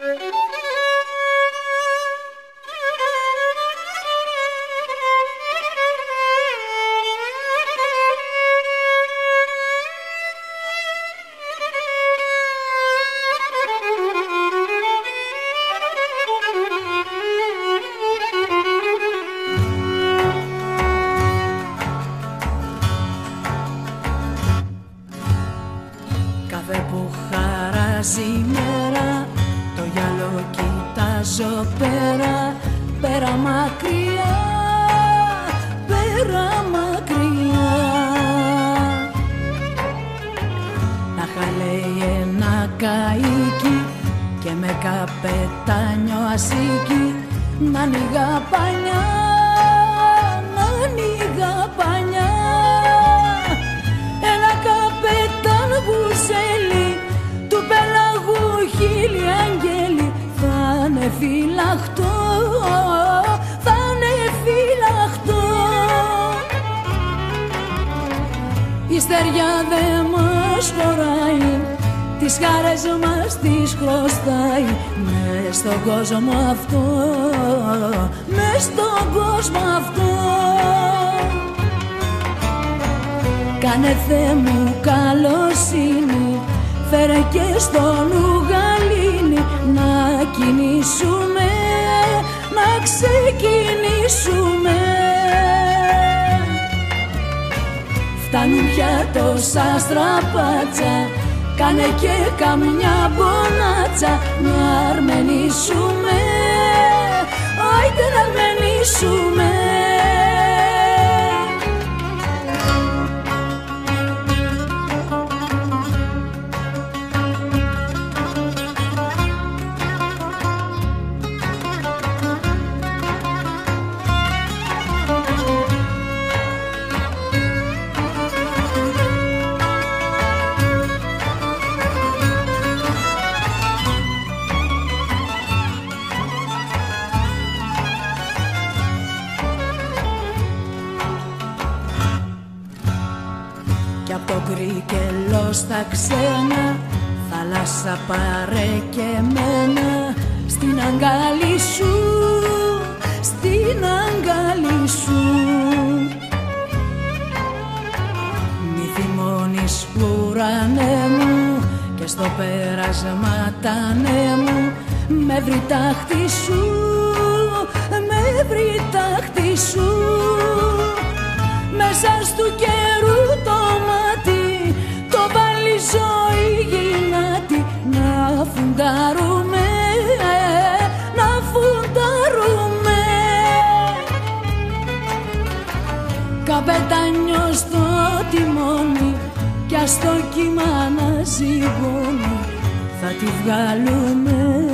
you. Η στεριά δε μας χωράει τις χαρές μας τις χρωστάει. Μες στον κόσμο αυτό, μες στον κόσμο αυτό. Κάνε Θεέ μου καλοσύνη Φέρε και στον Ουγαλίνη Να κινήσουμε Να ξεκινήσουμε Φτάνουν πια τόσα στραπάτσα Κάνε και καμιά μπονάτσα. Να αρμενήσουμε Άιτε να αρμενήσουμε στα ξένα Θάλασσα πάρε και μένα Στην αγκάλι σου Στην αγκάλι σου. Μη θυμώνεις ουρανέ μου Και στο πέρασμα τα ναι μου. Με βρει τάχτη σου Με βρει τάχτη σου. Μέσα στου καιρού φουντάρουμε, να φουντάρουμε. Καπετάνιο στο τιμόνι κι ας το κύμα να ζυγώνει. Θα τη βγάλουμε,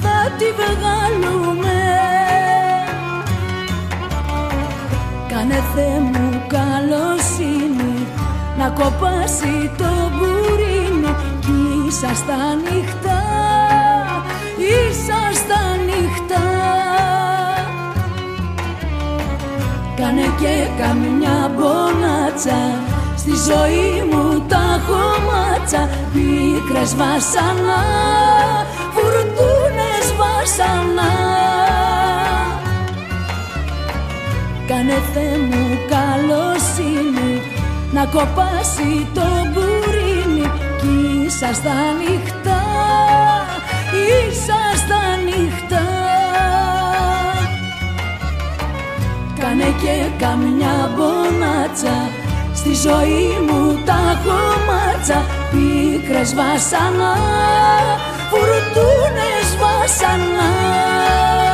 θα τη βγάλουμε. Κάνε Θεέ μου καλοσύνη να κοπάσει το μπουρίνι κι ίσα στα νυχτά, ίσα στα νυχτά Κάνε και καμιά μπονάτσα στη ζωή μου τα χωμάτσα πίκρες βασανά, φουρτούνες βασανά Κάνε Θεέ μου καλοσύνη να κοπάσει το μπουρίνι κι ίσα στα νυχτά, ίσα στα νυχτά Κάνε και καμιά μπονάτσα στη ζωή μου τα χωμάτσα πίκρες βασανά, φουρτούνες βασανά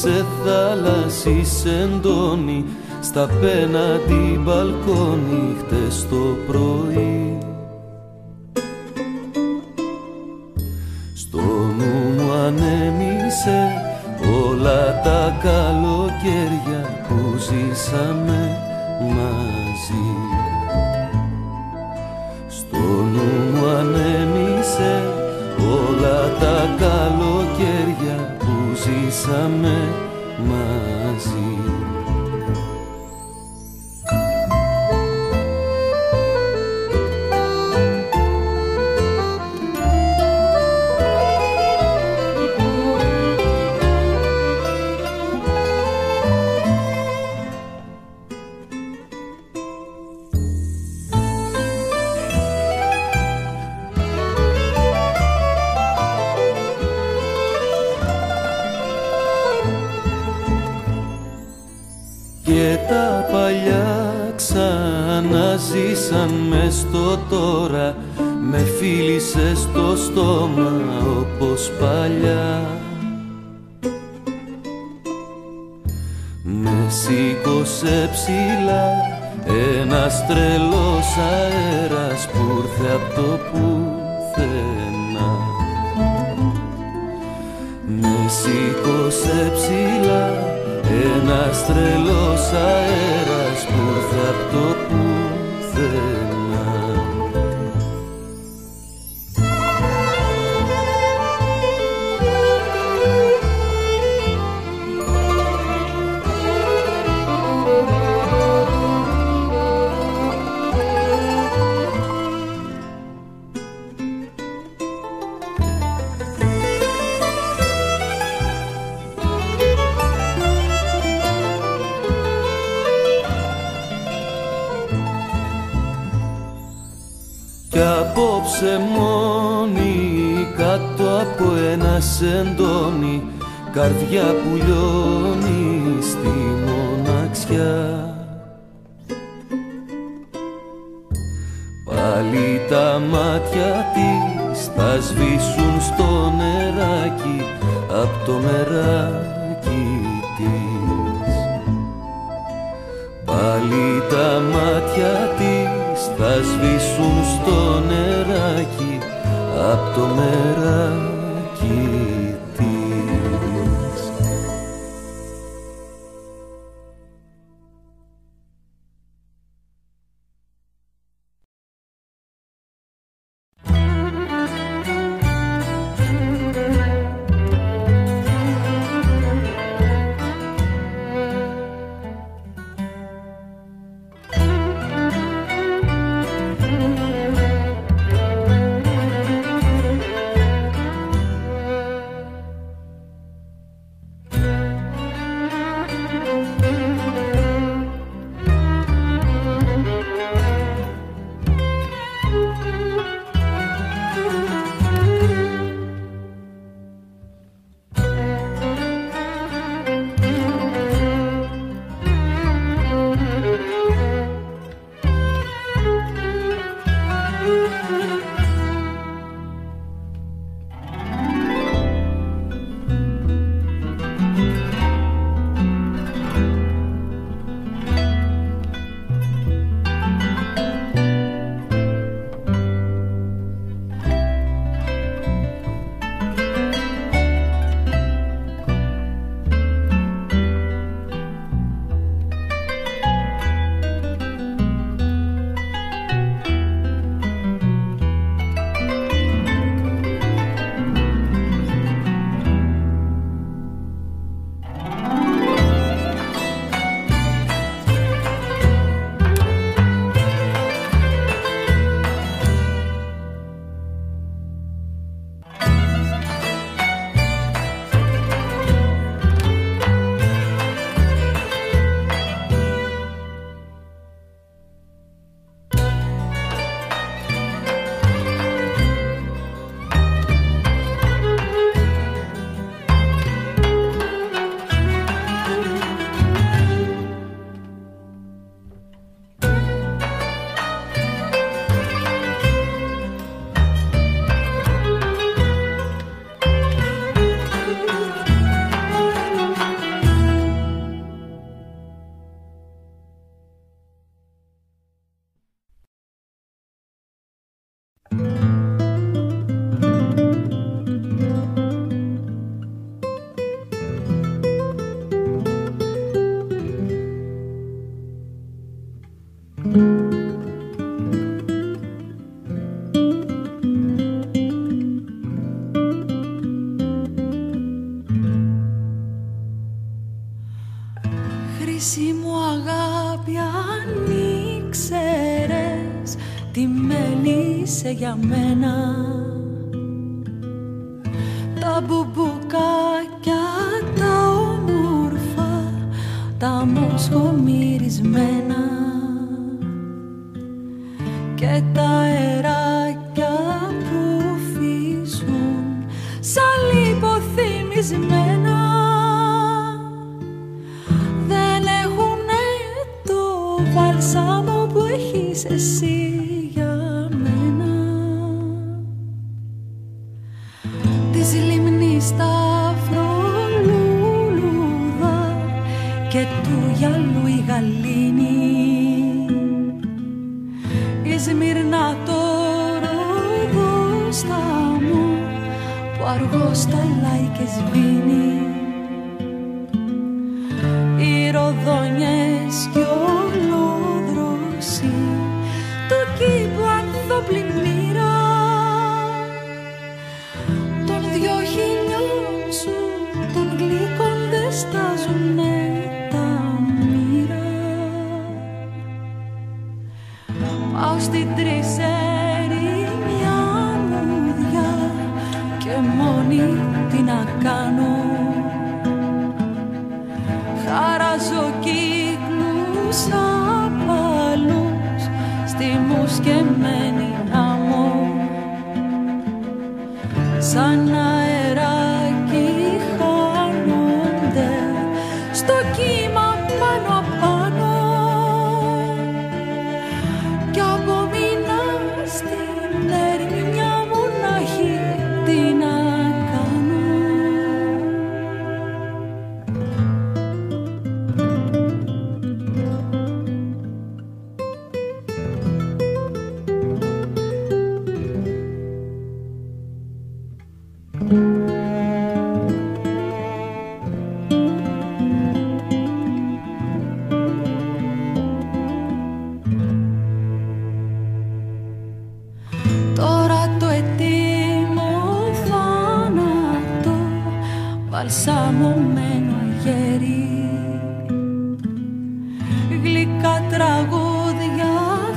σε θάλασσι σεντόνι στα πέναντι μπαλκόνι χτες το πρωί. Στο νου μου ανέμισε όλα τα καλοκαίρια που ζήσαμε μαζί ζήσαμε μαζί Με φίλησε στο στόμα όπως παλιά. Με σήκωσε ψηλά ένας τρελός αέρας που ήρθε απ' το πουθενά. Με σήκωσε ψηλά ένας τρελός αέρας που ήρθε απ' το σεντόνι καρδιά που λιώνει στη μοναξιά. Πάλι τα μάτια της θα σβήσουν στο νεράκι απ' το μεράκι της. Πάλι τα μάτια της θα σβήσουν στο νεράκι απ' το μεράκι για μένα. Τα μπουμπουκάκια τα όμορφα Τα μοσχομυρισμένα τραγούδια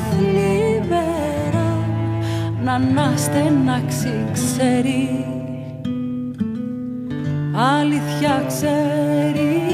θλιβερά. Να αναστενάξει ξέρει. Αλήθεια ξέρει.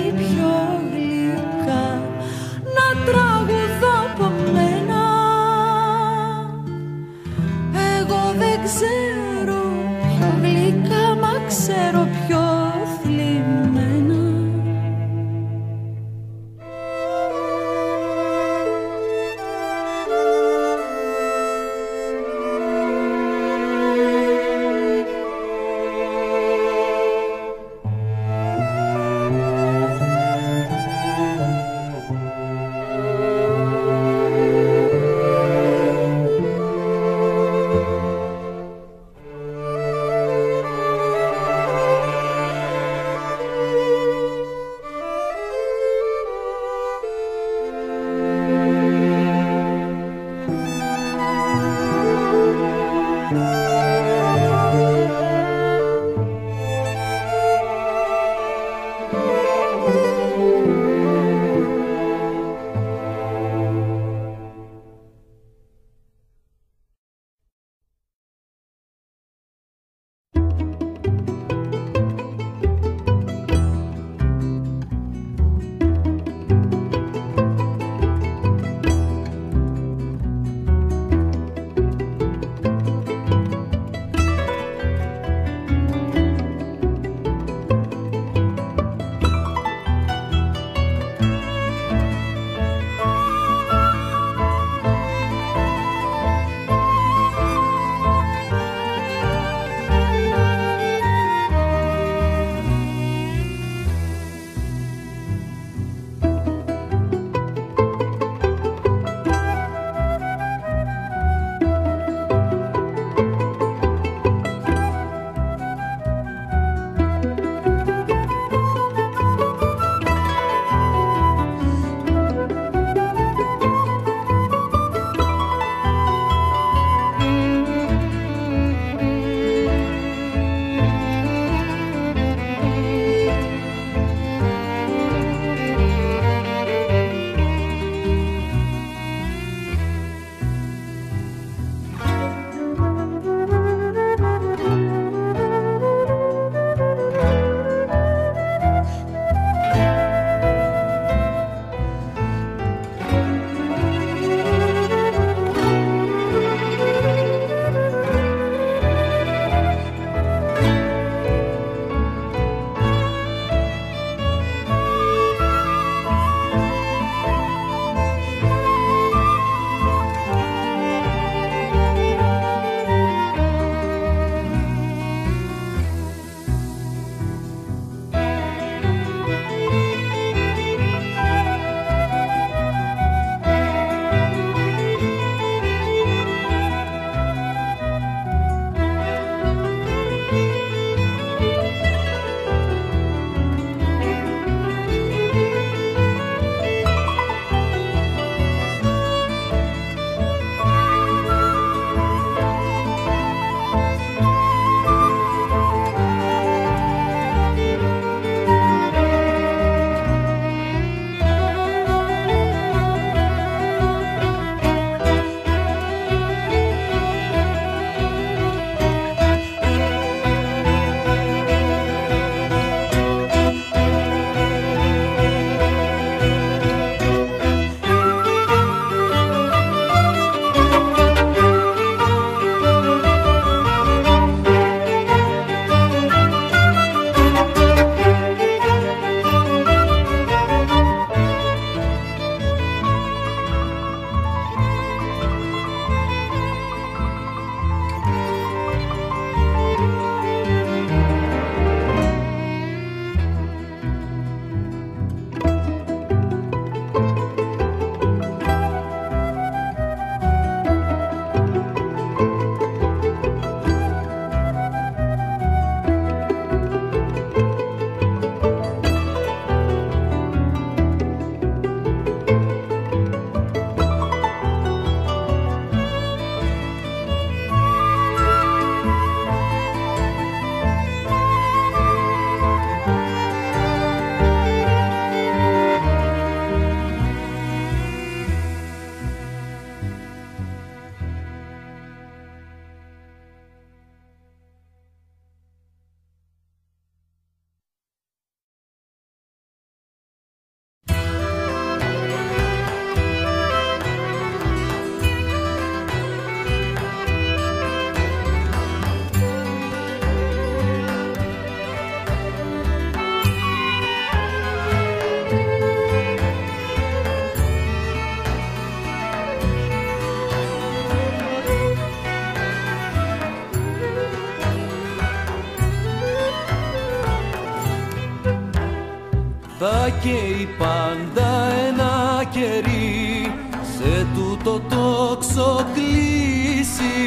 Καίει πάντα ένα κερί. Σε τούτο το ξοκλήσει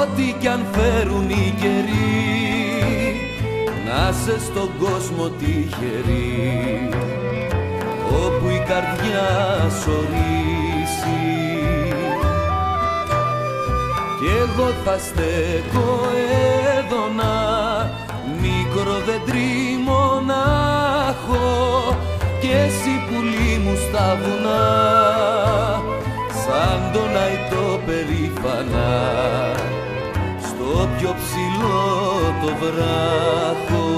ό,τι κι αν φέρουν οι καιροί. Να σε στον κόσμο τυχερή όπου η καρδιά σωρίσει. Κι εγώ θα στέκω εδώ να μικρό δεντρί μονάχο και εσύ πουλί μου στα βουνά σαν τον αϊτό περήφανα στο πιο ψηλό το βράχο.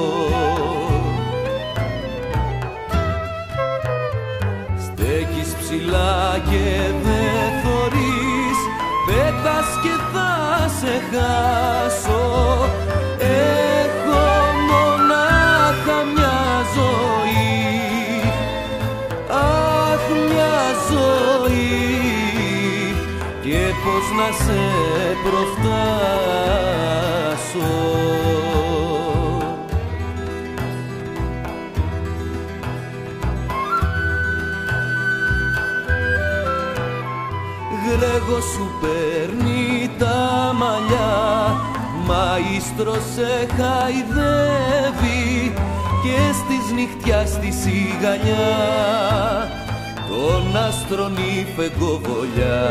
Στέκεις ψηλά και δεν θωρείς πέτας και θα σε χάσω να σε προφτάσω. Γρέγο σου παίρνει τα μαλλιά Μαΐστρος σε χαϊδεύει και στις νυχτιάς στη σιγανιά. Τον άστρον η φεγγοβολιά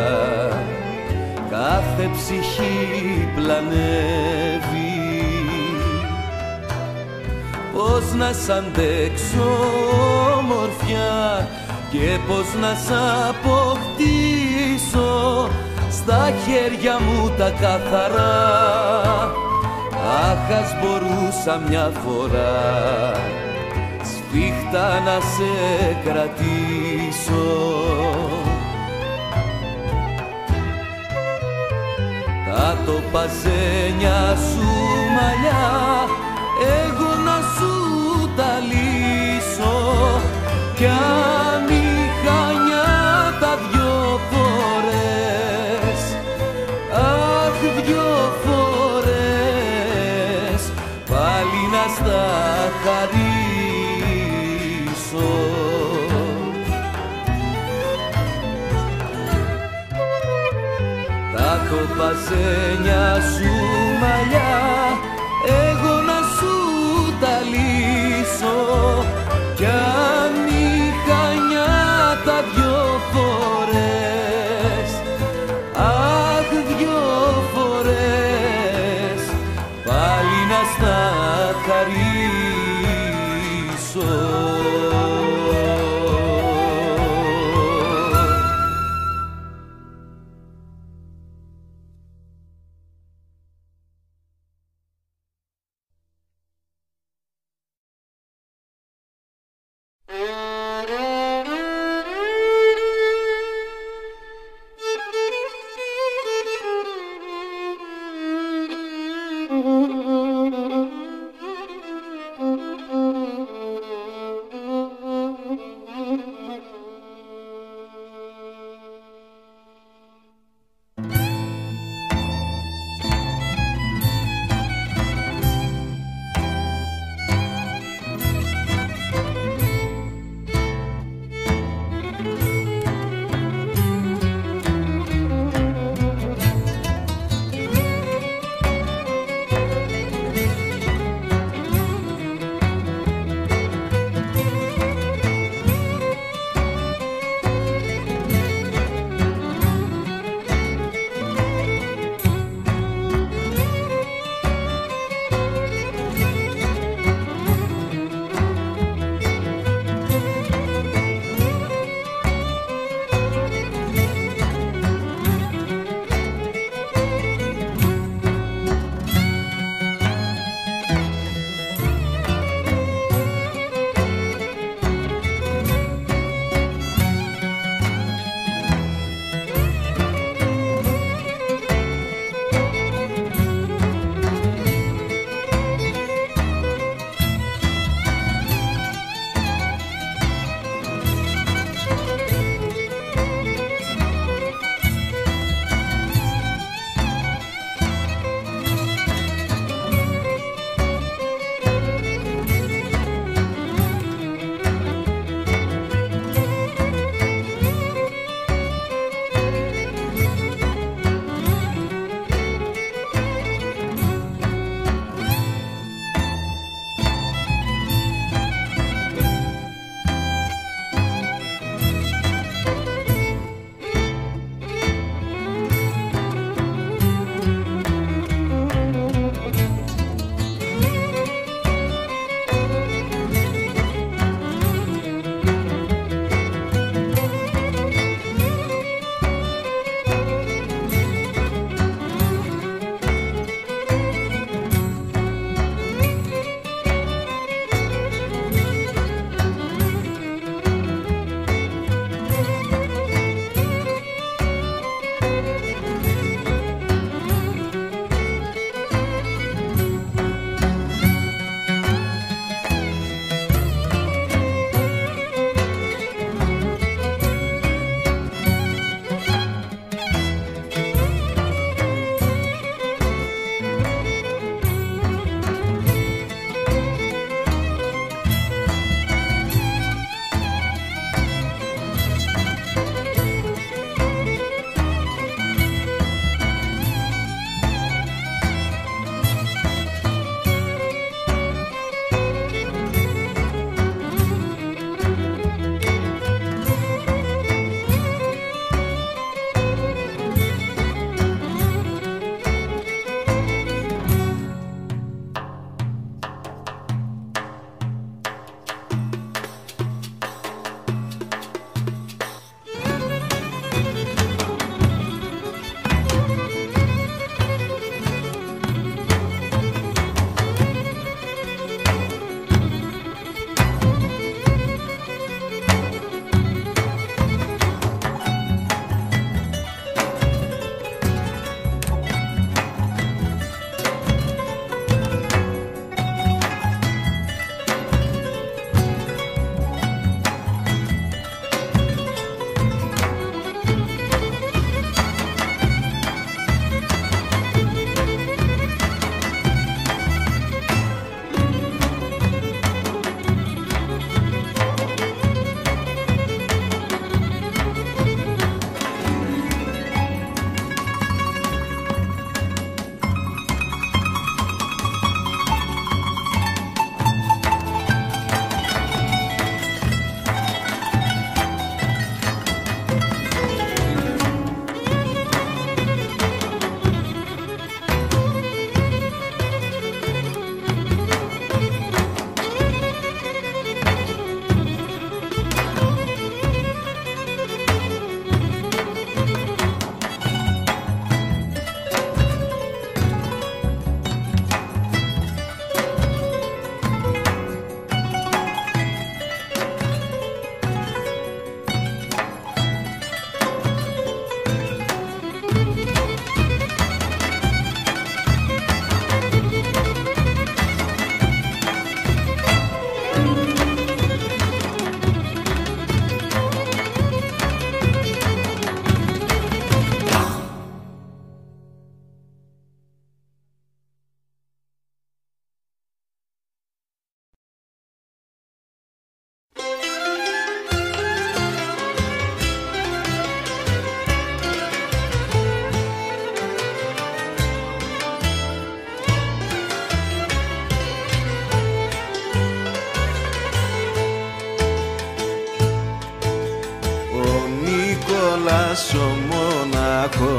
κάθε ψυχή πλανεύει. Πώς να σ' αντέξω ομορφιά και πώς να σ' αποκτήσω στα χέρια μου τα καθαρά. Αχ, ας μπορούσα μια φορά σφίχτα να σε κρατήσω Τα το παζένια σου μαλλιά. Εγώ να σου τα λύσω. Κι αν είχα τα δυο φορές αχ δυο φορές πάλι να στα χαρίσω το παζένια σου μαλλιά. Εγώ να σου τα λύσω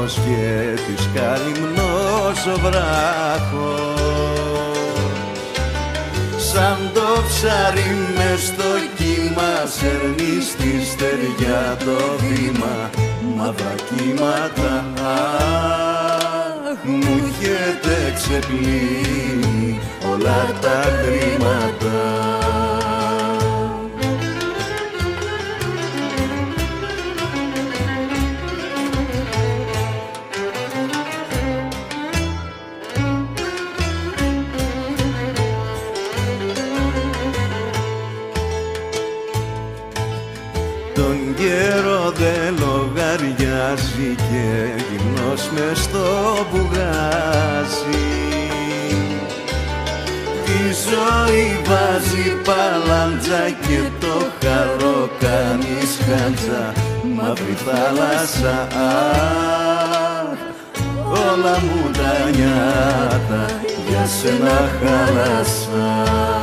μονάχος και της καλυμνός ο βράχος. Σαν το ψάρι μες στο κύμα σέρνεις στη στεριά το βήμα. Μαύρα κύματα μου έχετε ξεπλύνει όλα τα χρήματα λογαριάζει και γυμνός μες στο μπουγάζι Τη ζωή βάζει παλάντζα και το χαρό κάνεις χάντζα. Μαύρη θάλασσα όλα μου τα νιάτα για σένα χάλασα